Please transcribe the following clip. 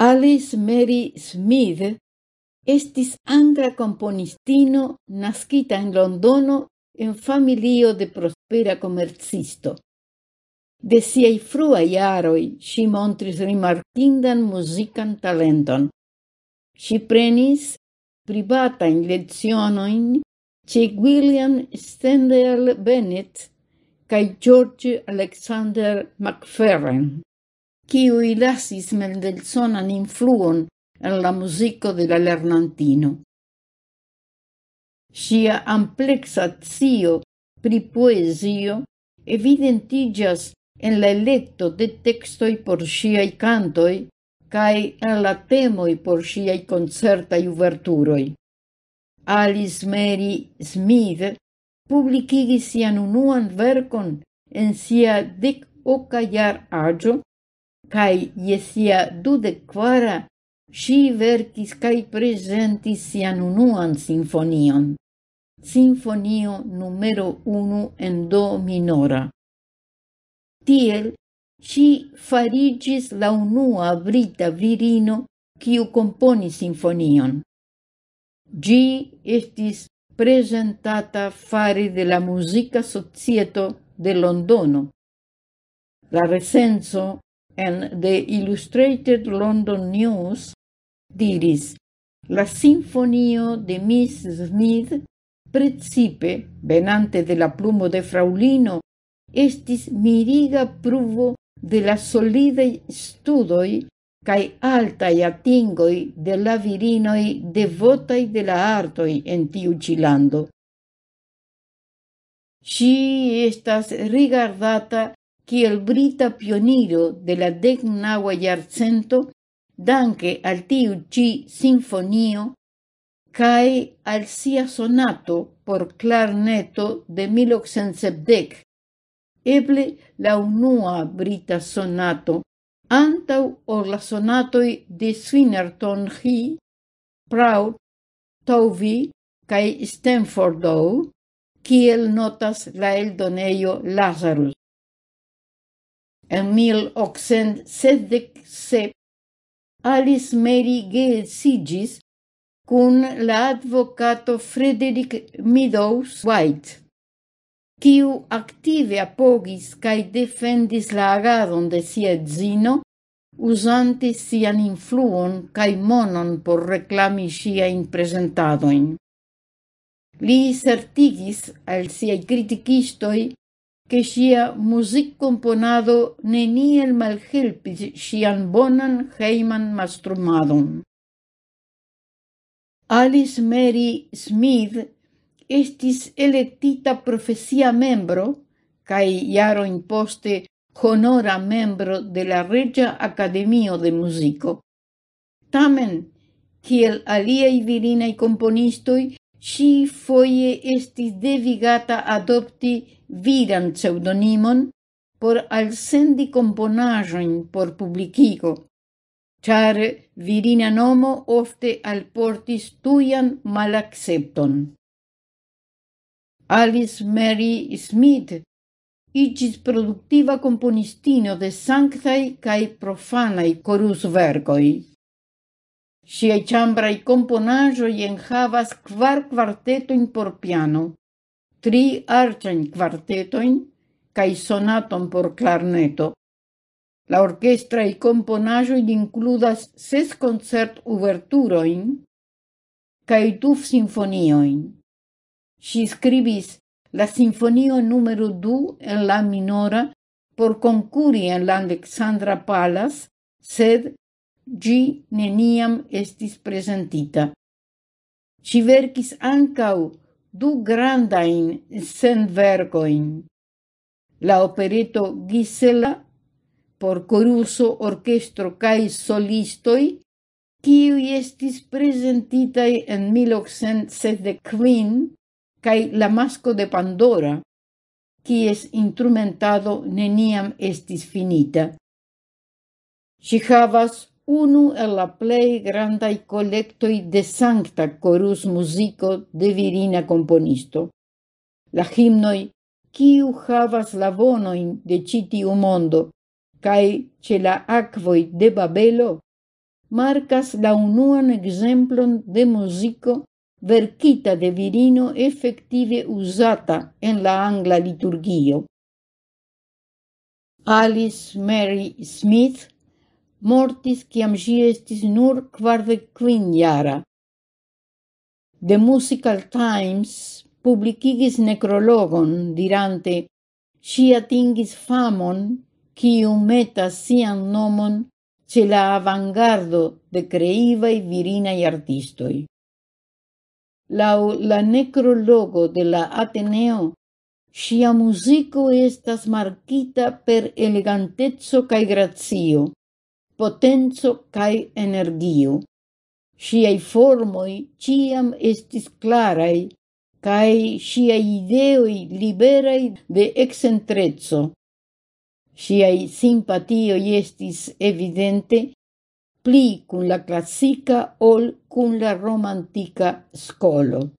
Alice Mary Smith estis angla componistino nascita en Londono en familio de prospera comercisto. De siei frua iaroi si montris rimarkindan musican talenton. Si prenis privata in lezionoin ce William Stendhal Bennett cae George Alexander Macferren kiui lasis mendelssonan influon en la musico de la lernantino. Sia amplexa zio pri poesio evidentigas en la electo de textoi por siai cantoi cae en la temoi por siai concertai uverturoi. Alice Mary Smith publicigis sian unuan vercon en sia dec oca iar agio cae je dude quara si verkis cae presentis sian unuan sinfonion. Sinfonio numero unu en do minora. Tiel, si farigis la unua brita virino kiu componi sinfonion. Gi estis presentata fare de la Musica Societo de Londono. La recenso en The Illustrated London News diris La sinfonio de Miss Smith, principe venante de la plumo de fraulino, estis miriga pruvo de la solidei studoi cae altai atingoi de la virinoi devotai de la artoi en tiu cilando. Si estas rigardata kiel brita pioniro de la decnaua iarcento, danke al tiu ci sinfonio cae al sia sonato por clarneto de 1870, eble la unua brita sonato antau or la sonatoi de Swinnerton He, Proud, Tovey cae Stanford kiel notas la eldoneio Lazarus en 1877 Alice Mary geedziĝis cun la advocato Frederick Meadows White, quiu active apogis cae defendis la agadon de sia zino, usante sian influon cae monon por reklami ŝiajn prezentadojn. Li certigis al siai criticistoi che sia music componado neniel malhelpis sian bonan heiman mastrumadon. Alice Mary Smith estis electita profesia membro cae iaro imposte honora membro de la Regia Academio de Musico. Tamen, kiel aliei virinei componistoi, Ŝi foie estis devigata adopti viran pseudonimon por alsendi componajoin por publicigo, char virina nomo ofte alportis tuian malaccepton. Alice Mary Smith igis productiva componistino de sanktaj kaj profanaj korusverkoj. Siaj i en havas kvar kvartetojn por piano, tri arĉajn quartetoin, kai sonaton por clarneto. La orkestraj i includas ses koncert-uverturojn kai du sinfonioin. Si scribis la sinfonio numero du en la minora por concuri en la Alexandra Palace, sed gi neniam estis presentita. Ci verkis ancau du grandain senvercoin. La opereto Gisela por coruso, orchestro cae solistoi, qui estis presentitai en 1875, cae la masco de Pandora, kies instrumentado neniam estis finita. Si havas unu el la plei grandai collectoi de sancta corus musico de virina componisto. La himnoi, quiu havas la bonoin de citiu mondo, cae ce la aquoi de Babelo, marcas la unuan exemplon de musico verkita de virino effective usata en la angla liturgio. Alice Mary Smith mortis ciam ĝi estis nur kvardekkvinjara. The Musical Times publicigis necrologon dirante si atingis famon, quiu metas sian nomon ce la avangardo de creivai virinai artistoi. Lau la necrologo de la Ateneo, sia musico estas marquita per elegantezzo cae grazio, potenzo cae energio. Sciai formoi ciam estis clarai, cae sciai ideoi liberai de excentrezzo. Sciai simpatioi estis evidente pli cun la classica ol cun la romantica scolo.